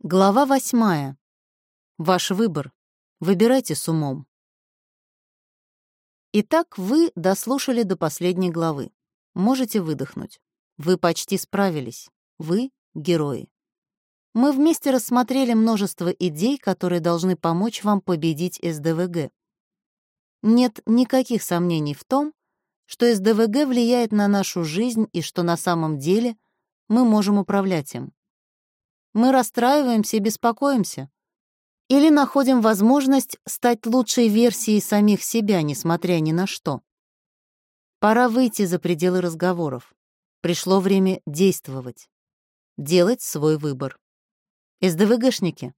Глава восьмая. Ваш выбор. Выбирайте с умом. Итак, вы дослушали до последней главы. Можете выдохнуть. Вы почти справились. Вы — герои. Мы вместе рассмотрели множество идей, которые должны помочь вам победить СДВГ. Нет никаких сомнений в том, что СДВГ влияет на нашу жизнь и что на самом деле мы можем управлять им. Мы расстраиваемся и беспокоимся. Или находим возможность стать лучшей версией самих себя, несмотря ни на что. Пора выйти за пределы разговоров. Пришло время действовать. Делать свой выбор. СДВГшники.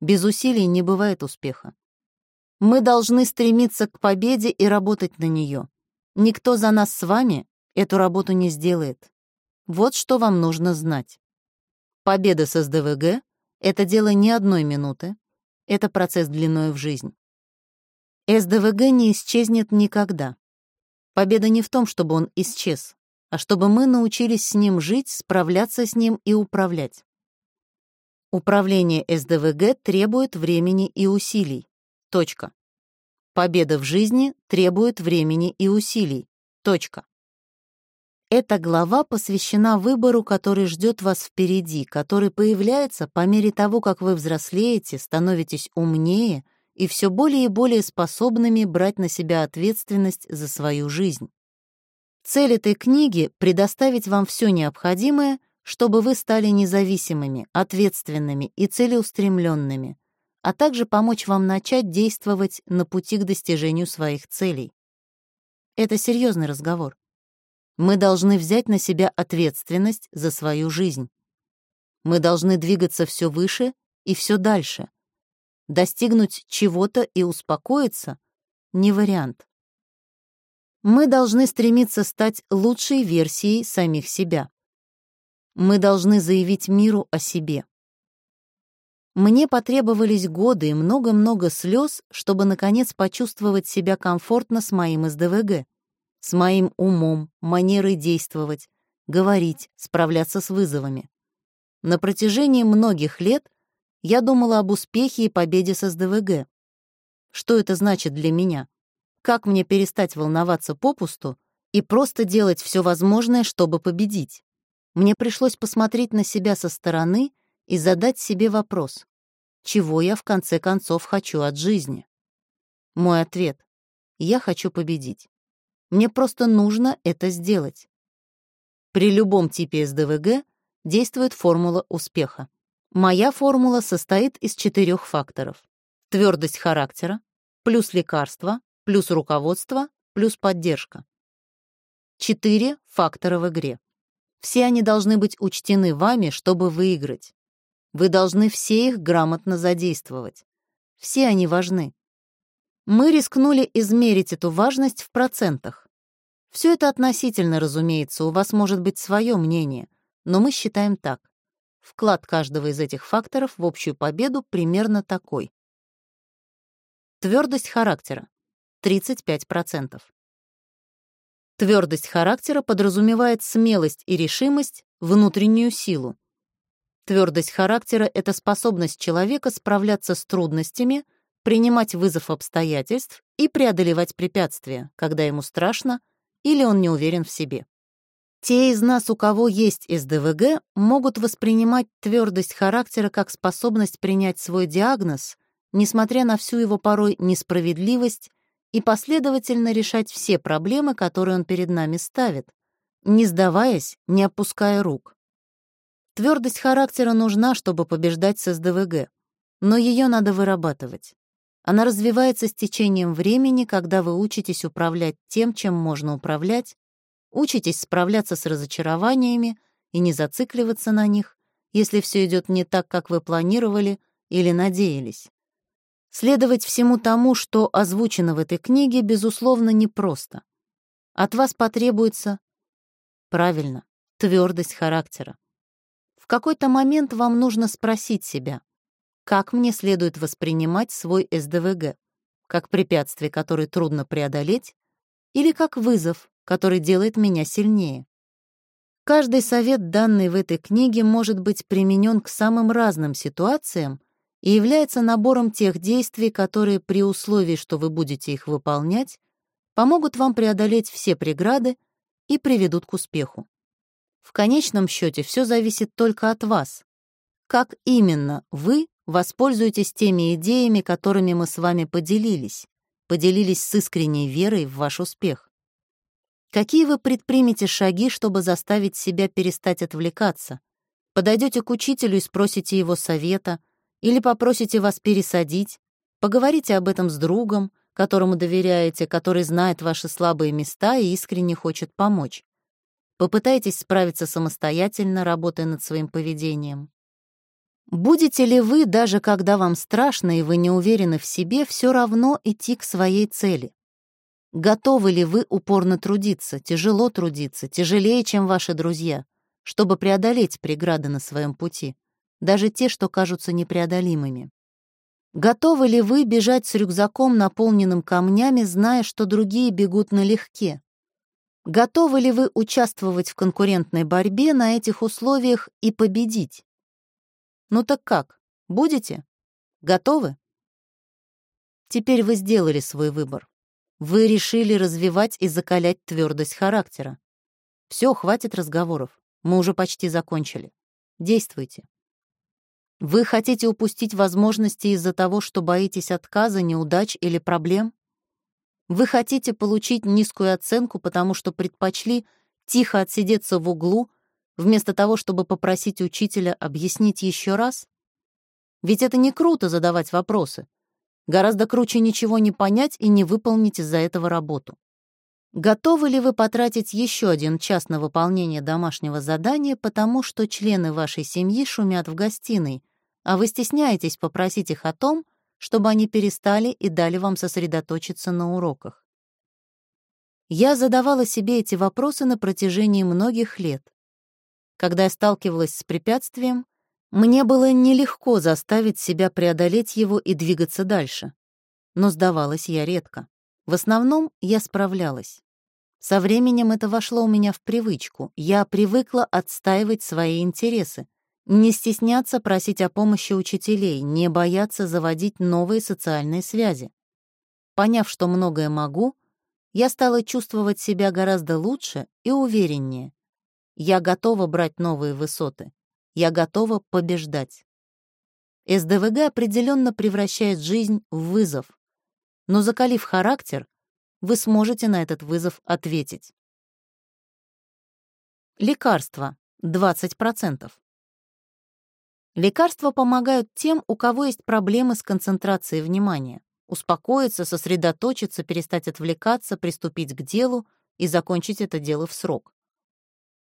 Без усилий не бывает успеха. Мы должны стремиться к победе и работать на нее. Никто за нас с вами эту работу не сделает. Вот что вам нужно знать. Победа с СДВГ — это дело не одной минуты, это процесс длиной в жизнь. СДВГ не исчезнет никогда. Победа не в том, чтобы он исчез, а чтобы мы научились с ним жить, справляться с ним и управлять. Управление СДВГ требует времени и усилий. Точка. Победа в жизни требует времени и усилий. Точка. Эта глава посвящена выбору, который ждет вас впереди, который появляется по мере того, как вы взрослеете, становитесь умнее и все более и более способными брать на себя ответственность за свою жизнь. Цель этой книги — предоставить вам все необходимое, чтобы вы стали независимыми, ответственными и целеустремленными, а также помочь вам начать действовать на пути к достижению своих целей. Это серьезный разговор. Мы должны взять на себя ответственность за свою жизнь. Мы должны двигаться все выше и все дальше. Достигнуть чего-то и успокоиться — не вариант. Мы должны стремиться стать лучшей версией самих себя. Мы должны заявить миру о себе. Мне потребовались годы и много-много слез, чтобы, наконец, почувствовать себя комфортно с моим СДВГ с моим умом, манерой действовать, говорить, справляться с вызовами. На протяжении многих лет я думала об успехе и победе с СДВГ. Что это значит для меня? Как мне перестать волноваться попусту и просто делать все возможное, чтобы победить? Мне пришлось посмотреть на себя со стороны и задать себе вопрос, чего я в конце концов хочу от жизни? Мой ответ — я хочу победить. Мне просто нужно это сделать. При любом типе СДВГ действует формула успеха. Моя формула состоит из четырех факторов. Твердость характера, плюс лекарство, плюс руководство, плюс поддержка. Четыре фактора в игре. Все они должны быть учтены вами, чтобы выиграть. Вы должны все их грамотно задействовать. Все они важны. Мы рискнули измерить эту важность в процентах. Все это относительно, разумеется, у вас может быть свое мнение, но мы считаем так. Вклад каждого из этих факторов в общую победу примерно такой. Твердость характера — 35%. Твердость характера подразумевает смелость и решимость, внутреннюю силу. Твердость характера — это способность человека справляться с трудностями, принимать вызов обстоятельств и преодолевать препятствия, когда ему страшно или он не уверен в себе. Те из нас, у кого есть СДВГ, могут воспринимать твердость характера как способность принять свой диагноз, несмотря на всю его порой несправедливость, и последовательно решать все проблемы, которые он перед нами ставит, не сдаваясь, не опуская рук. Твердость характера нужна, чтобы побеждать с СДВГ, но ее надо вырабатывать. Она развивается с течением времени, когда вы учитесь управлять тем, чем можно управлять, учитесь справляться с разочарованиями и не зацикливаться на них, если все идет не так, как вы планировали или надеялись. Следовать всему тому, что озвучено в этой книге, безусловно, непросто. От вас потребуется, правильно, твердость характера. В какой-то момент вам нужно спросить себя, как мне следует воспринимать свой СДВГ, как препятствие, которое трудно преодолеть, или как вызов, который делает меня сильнее. Каждый совет, данный в этой книге, может быть применен к самым разным ситуациям и является набором тех действий, которые при условии, что вы будете их выполнять, помогут вам преодолеть все преграды и приведут к успеху. В конечном счете все зависит только от вас. Как именно вы воспользуетесь теми идеями, которыми мы с вами поделились, поделились с искренней верой в ваш успех. Какие вы предпримете шаги, чтобы заставить себя перестать отвлекаться? Подойдете к учителю и спросите его совета, или попросите вас пересадить, поговорите об этом с другом, которому доверяете, который знает ваши слабые места и искренне хочет помочь. Попытайтесь справиться самостоятельно, работая над своим поведением. Будете ли вы, даже когда вам страшно и вы не уверены в себе, все равно идти к своей цели? Готовы ли вы упорно трудиться, тяжело трудиться, тяжелее, чем ваши друзья, чтобы преодолеть преграды на своем пути, даже те, что кажутся непреодолимыми? Готовы ли вы бежать с рюкзаком, наполненным камнями, зная, что другие бегут налегке? Готовы ли вы участвовать в конкурентной борьбе на этих условиях и победить? Ну так как, будете? Готовы? Теперь вы сделали свой выбор. Вы решили развивать и закалять твердость характера. Все, хватит разговоров. Мы уже почти закончили. Действуйте. Вы хотите упустить возможности из-за того, что боитесь отказа, неудач или проблем? Вы хотите получить низкую оценку, потому что предпочли тихо отсидеться в углу, вместо того, чтобы попросить учителя объяснить еще раз? Ведь это не круто задавать вопросы. Гораздо круче ничего не понять и не выполнить из-за этого работу. Готовы ли вы потратить еще один час на выполнение домашнего задания, потому что члены вашей семьи шумят в гостиной, а вы стесняетесь попросить их о том, чтобы они перестали и дали вам сосредоточиться на уроках. Я задавала себе эти вопросы на протяжении многих лет. Когда я сталкивалась с препятствием, мне было нелегко заставить себя преодолеть его и двигаться дальше. Но сдавалась я редко. В основном я справлялась. Со временем это вошло у меня в привычку. Я привыкла отстаивать свои интересы, не стесняться просить о помощи учителей, не бояться заводить новые социальные связи. Поняв, что многое могу, я стала чувствовать себя гораздо лучше и увереннее. Я готова брать новые высоты. Я готова побеждать. СДВГ определенно превращает жизнь в вызов. Но закалив характер, вы сможете на этот вызов ответить. Лекарства. 20%. Лекарства помогают тем, у кого есть проблемы с концентрацией внимания. Успокоиться, сосредоточиться, перестать отвлекаться, приступить к делу и закончить это дело в срок.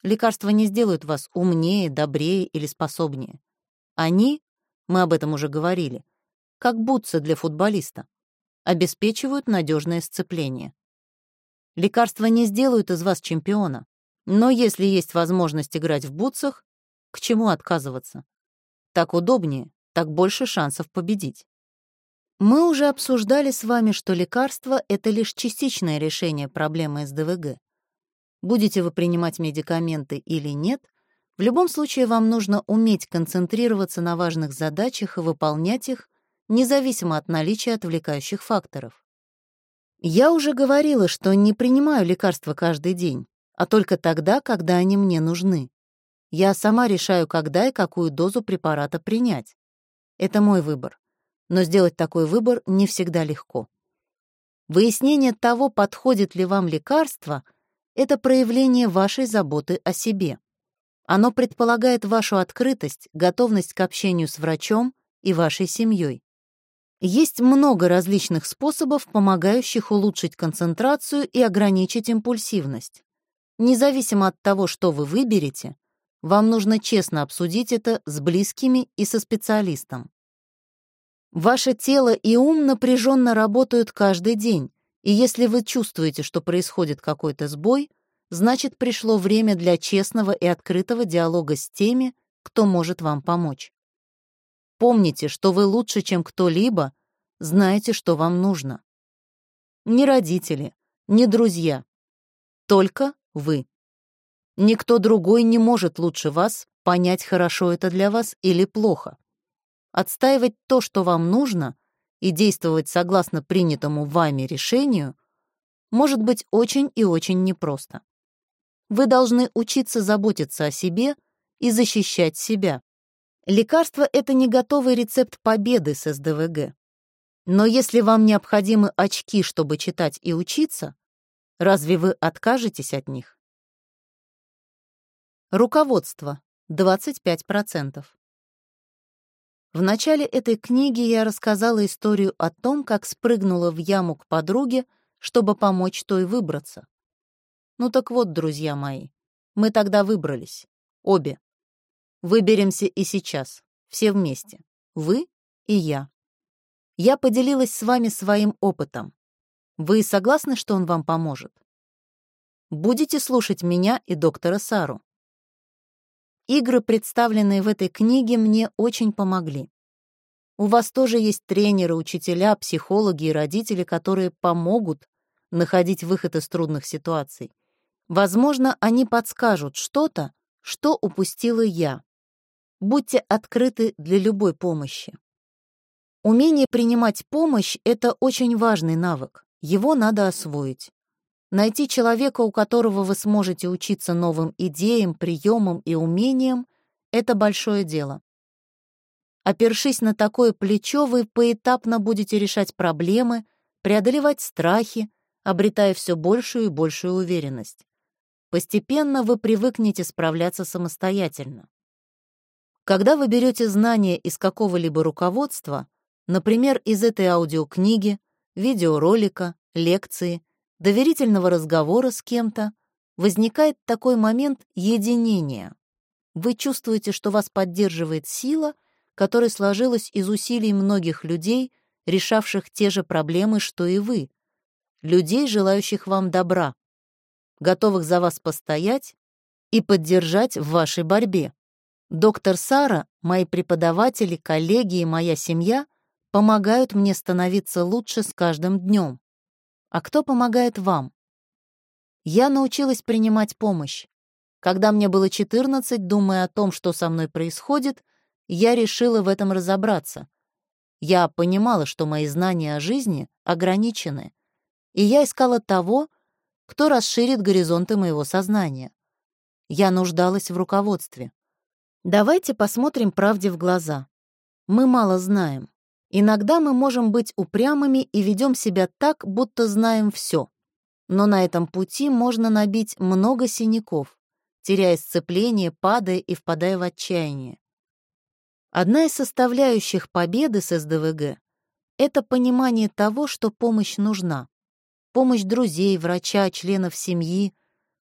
Лекарства не сделают вас умнее, добрее или способнее. Они, мы об этом уже говорили, как бутсы для футболиста, обеспечивают надежное сцепление. Лекарства не сделают из вас чемпиона, но если есть возможность играть в бутсах, к чему отказываться? Так удобнее, так больше шансов победить. Мы уже обсуждали с вами, что лекарство — это лишь частичное решение проблемы СДВГ. Будете вы принимать медикаменты или нет, в любом случае вам нужно уметь концентрироваться на важных задачах и выполнять их, независимо от наличия отвлекающих факторов. Я уже говорила, что не принимаю лекарства каждый день, а только тогда, когда они мне нужны. Я сама решаю, когда и какую дозу препарата принять. Это мой выбор. Но сделать такой выбор не всегда легко. Выяснение того, подходит ли вам лекарство, это проявление вашей заботы о себе. Оно предполагает вашу открытость, готовность к общению с врачом и вашей семьей. Есть много различных способов, помогающих улучшить концентрацию и ограничить импульсивность. Независимо от того, что вы выберете, вам нужно честно обсудить это с близкими и со специалистом. Ваше тело и ум напряженно работают каждый день, и если вы чувствуете, что происходит какой-то сбой, значит, пришло время для честного и открытого диалога с теми, кто может вам помочь. Помните, что вы лучше, чем кто-либо, знаете, что вам нужно. Не родители, не друзья, только вы. Никто другой не может лучше вас понять, хорошо это для вас или плохо. Отстаивать то, что вам нужно, и действовать согласно принятому вами решению, может быть очень и очень непросто. Вы должны учиться заботиться о себе и защищать себя. Лекарство — это не готовый рецепт победы с СДВГ. Но если вам необходимы очки, чтобы читать и учиться, разве вы откажетесь от них? Руководство. 25%. В начале этой книги я рассказала историю о том, как спрыгнула в яму к подруге, чтобы помочь той выбраться. Ну так вот, друзья мои, мы тогда выбрались. Обе. Выберемся и сейчас. Все вместе. Вы и я. Я поделилась с вами своим опытом. Вы согласны, что он вам поможет? Будете слушать меня и доктора Сару. Игры, представленные в этой книге, мне очень помогли. У вас тоже есть тренеры, учителя, психологи и родители, которые помогут находить выход из трудных ситуаций. Возможно, они подскажут что-то, что упустила я. Будьте открыты для любой помощи. Умение принимать помощь — это очень важный навык. Его надо освоить. Найти человека, у которого вы сможете учиться новым идеям, приемам и умениям — это большое дело. Опершись на такое плечо, вы поэтапно будете решать проблемы, преодолевать страхи, обретая все большую и большую уверенность. Постепенно вы привыкнете справляться самостоятельно. Когда вы берете знания из какого-либо руководства, Например, из этой аудиокниги, видеоролика, лекции, доверительного разговора с кем-то возникает такой момент единения. Вы чувствуете, что вас поддерживает сила, которая сложилась из усилий многих людей, решавших те же проблемы, что и вы, людей, желающих вам добра, готовых за вас постоять и поддержать в вашей борьбе. Доктор Сара, мои преподаватели, коллеги и моя семья — помогают мне становиться лучше с каждым днем. А кто помогает вам? Я научилась принимать помощь. Когда мне было 14, думая о том, что со мной происходит, я решила в этом разобраться. Я понимала, что мои знания о жизни ограничены, и я искала того, кто расширит горизонты моего сознания. Я нуждалась в руководстве. Давайте посмотрим правде в глаза. Мы мало знаем. Иногда мы можем быть упрямыми и ведем себя так, будто знаем все. Но на этом пути можно набить много синяков, теряя сцепление, падая и впадая в отчаяние. Одна из составляющих победы с СДВГ — это понимание того, что помощь нужна. Помощь друзей, врача, членов семьи,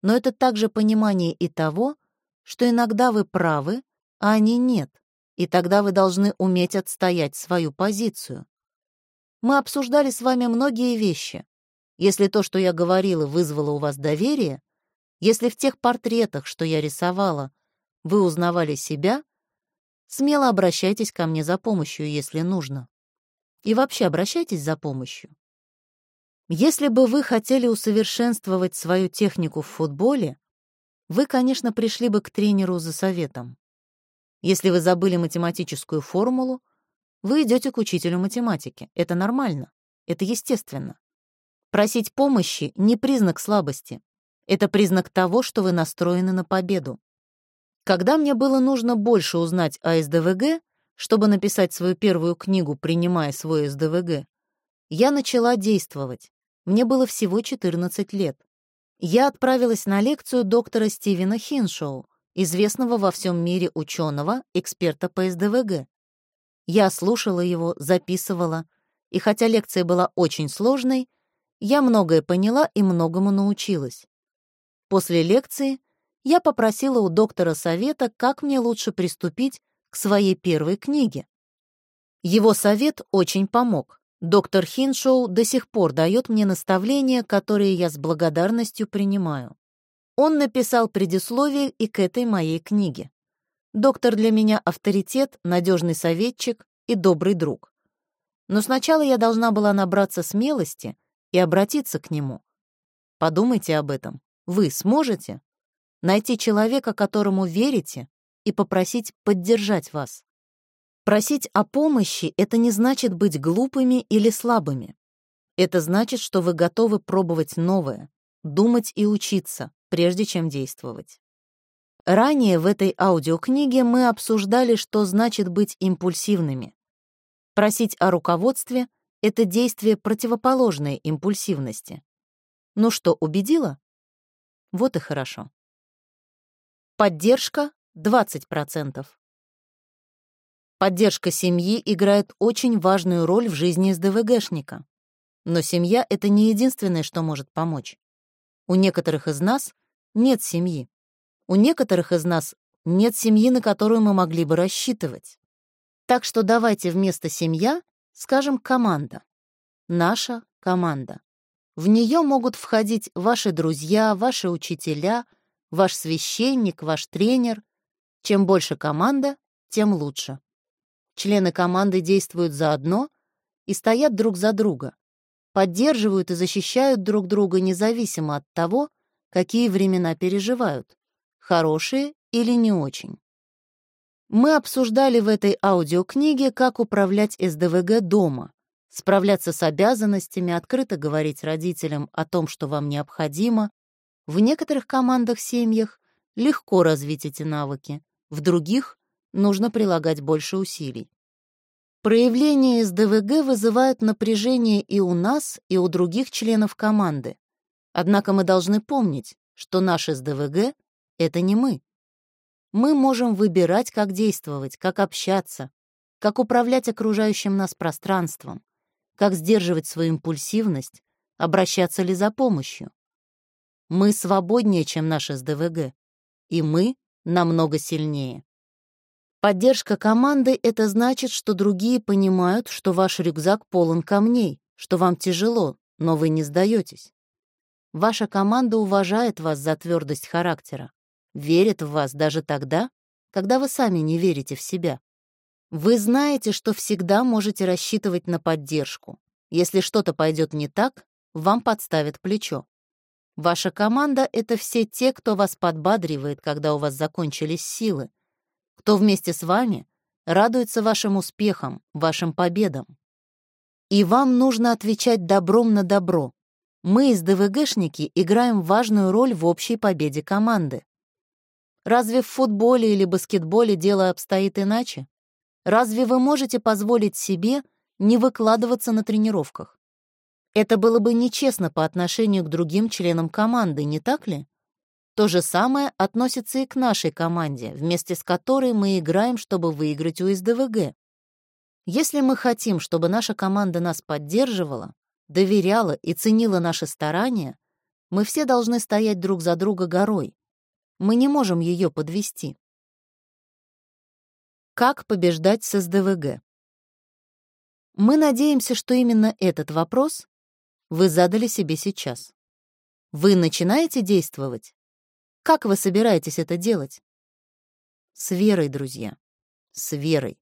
но это также понимание и того, что иногда вы правы, а они нет и тогда вы должны уметь отстоять свою позицию. Мы обсуждали с вами многие вещи. Если то, что я говорила, вызвало у вас доверие, если в тех портретах, что я рисовала, вы узнавали себя, смело обращайтесь ко мне за помощью, если нужно. И вообще обращайтесь за помощью. Если бы вы хотели усовершенствовать свою технику в футболе, вы, конечно, пришли бы к тренеру за советом. Если вы забыли математическую формулу, вы идете к учителю математики. Это нормально. Это естественно. Просить помощи — не признак слабости. Это признак того, что вы настроены на победу. Когда мне было нужно больше узнать о СДВГ, чтобы написать свою первую книгу, принимая свой СДВГ, я начала действовать. Мне было всего 14 лет. Я отправилась на лекцию доктора Стивена Хиншоу, известного во всем мире ученого, эксперта по СДВГ. Я слушала его, записывала, и хотя лекция была очень сложной, я многое поняла и многому научилась. После лекции я попросила у доктора совета, как мне лучше приступить к своей первой книге. Его совет очень помог. Доктор Хиншоу до сих пор дает мне наставления, которые я с благодарностью принимаю. Он написал предисловие и к этой моей книге. Доктор для меня авторитет, надежный советчик и добрый друг. Но сначала я должна была набраться смелости и обратиться к нему. Подумайте об этом. Вы сможете? найти человека, которому верите, и попросить поддержать вас. Просить о помощи — это не значит быть глупыми или слабыми. Это значит, что вы готовы пробовать новое, думать и учиться, прежде чем действовать. Ранее в этой аудиокниге мы обсуждали, что значит быть импульсивными. Просить о руководстве — это действие противоположное импульсивности. Ну что, убедила? Вот и хорошо. Поддержка — 20%. Поддержка семьи играет очень важную роль в жизни СДВГшника. Но семья — это не единственное, что может помочь. У некоторых из нас нет семьи. У некоторых из нас нет семьи, на которую мы могли бы рассчитывать. Так что давайте вместо «семья» скажем «команда». Наша команда. В нее могут входить ваши друзья, ваши учителя, ваш священник, ваш тренер. Чем больше команда, тем лучше. Члены команды действуют заодно и стоят друг за друга, поддерживают и защищают друг друга независимо от того, какие времена переживают, хорошие или не очень. Мы обсуждали в этой аудиокниге, как управлять СДВГ дома, справляться с обязанностями, открыто говорить родителям о том, что вам необходимо. В некоторых командах-семьях легко развить эти навыки, в других нужно прилагать больше усилий. Проявления СДВГ вызывают напряжение и у нас, и у других членов команды. Однако мы должны помнить, что наш СДВГ — это не мы. Мы можем выбирать, как действовать, как общаться, как управлять окружающим нас пространством, как сдерживать свою импульсивность, обращаться ли за помощью. Мы свободнее, чем наш СДВГ, и мы намного сильнее. Поддержка команды — это значит, что другие понимают, что ваш рюкзак полон камней, что вам тяжело, но вы не сдаетесь. Ваша команда уважает вас за твердость характера, верит в вас даже тогда, когда вы сами не верите в себя. Вы знаете, что всегда можете рассчитывать на поддержку. Если что-то пойдет не так, вам подставят плечо. Ваша команда — это все те, кто вас подбадривает, когда у вас закончились силы, кто вместе с вами радуется вашим успехам, вашим победам. И вам нужно отвечать добром на добро. Мы из ДВГшники играем важную роль в общей победе команды. Разве в футболе или баскетболе дело обстоит иначе? Разве вы можете позволить себе не выкладываться на тренировках? Это было бы нечестно по отношению к другим членам команды, не так ли? То же самое относится и к нашей команде, вместе с которой мы играем, чтобы выиграть у СДВГ. Если мы хотим, чтобы наша команда нас поддерживала, доверяла и ценила наши старания, мы все должны стоять друг за друга горой. Мы не можем ее подвести. Как побеждать с СДВГ? Мы надеемся, что именно этот вопрос вы задали себе сейчас. Вы начинаете действовать? Как вы собираетесь это делать? С верой, друзья. С верой.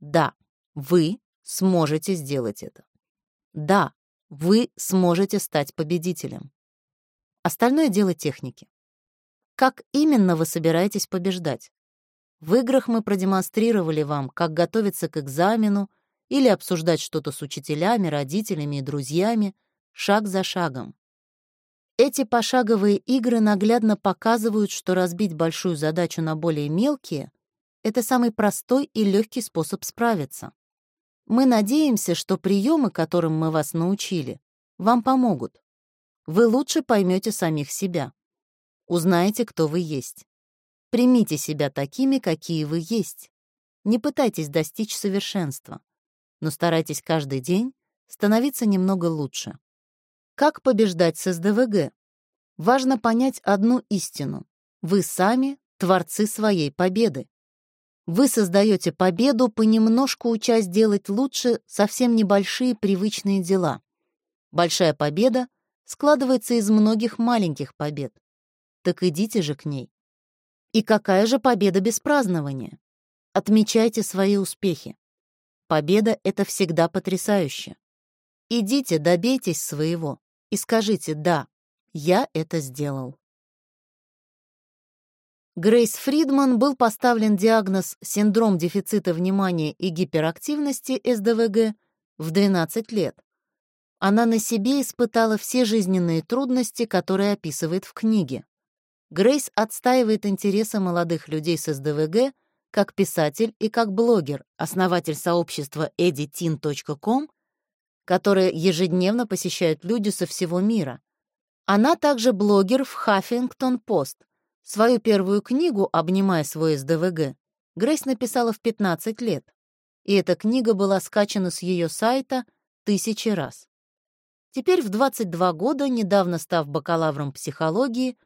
Да, вы сможете сделать это. Да, вы сможете стать победителем. Остальное дело техники. Как именно вы собираетесь побеждать? В играх мы продемонстрировали вам, как готовиться к экзамену или обсуждать что-то с учителями, родителями и друзьями, шаг за шагом. Эти пошаговые игры наглядно показывают, что разбить большую задачу на более мелкие — это самый простой и легкий способ справиться. Мы надеемся, что приемы, которым мы вас научили, вам помогут. Вы лучше поймете самих себя. Узнаете, кто вы есть. Примите себя такими, какие вы есть. Не пытайтесь достичь совершенства, но старайтесь каждый день становиться немного лучше. Как побеждать с СДВГ? Важно понять одну истину. Вы сами — творцы своей победы. Вы создаете победу, понемножку учась делать лучше совсем небольшие привычные дела. Большая победа складывается из многих маленьких побед. Так идите же к ней. И какая же победа без празднования? Отмечайте свои успехи. Победа — это всегда потрясающе. Идите, добейтесь своего и скажите «да, я это сделал». Грейс Фридман был поставлен диагноз синдром дефицита внимания и гиперактивности СДВГ в 12 лет. Она на себе испытала все жизненные трудности, которые описывает в книге. Грейс отстаивает интересы молодых людей с СДВГ как писатель и как блогер, основатель сообщества editin.com, которое ежедневно посещают люди со всего мира. Она также блогер в Huffington Post. Свою первую книгу «Обнимая свой СДВГ» Грейс написала в 15 лет, и эта книга была скачана с ее сайта тысячи раз. Теперь в 22 года, недавно став бакалавром психологии,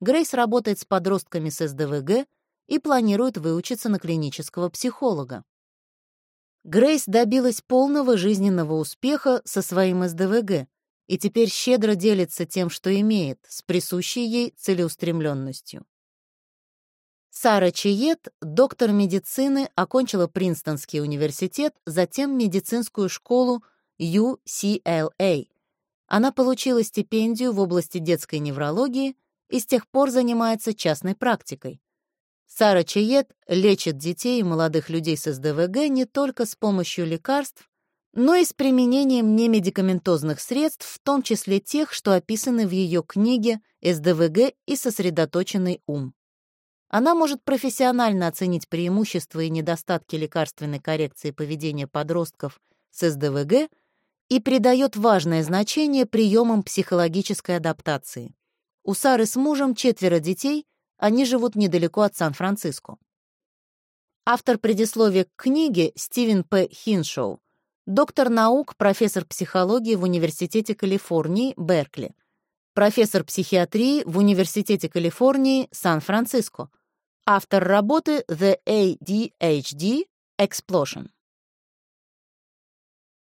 Грейс работает с подростками с СДВГ и планирует выучиться на клинического психолога. Грейс добилась полного жизненного успеха со своим СДВГ и теперь щедро делится тем, что имеет, с присущей ей целеустремленностью. Сара Чиет, доктор медицины, окончила Принстонский университет, затем медицинскую школу UCLA. Она получила стипендию в области детской неврологии и с тех пор занимается частной практикой. Сара Чиет лечит детей и молодых людей с СДВГ не только с помощью лекарств, но и с применением немедикаментозных средств, в том числе тех, что описаны в ее книге «СДВГ и сосредоточенный ум». Она может профессионально оценить преимущества и недостатки лекарственной коррекции поведения подростков с СДВГ и придает важное значение приемам психологической адаптации. У Сары с мужем четверо детей, они живут недалеко от Сан-Франциско. Автор предисловия к книге Стивен П. Хиншоу, доктор наук, профессор психологии в Университете Калифорнии, Беркли, профессор психиатрии в Университете Калифорнии, Сан-Франциско, автор работы The ADHD Explosion.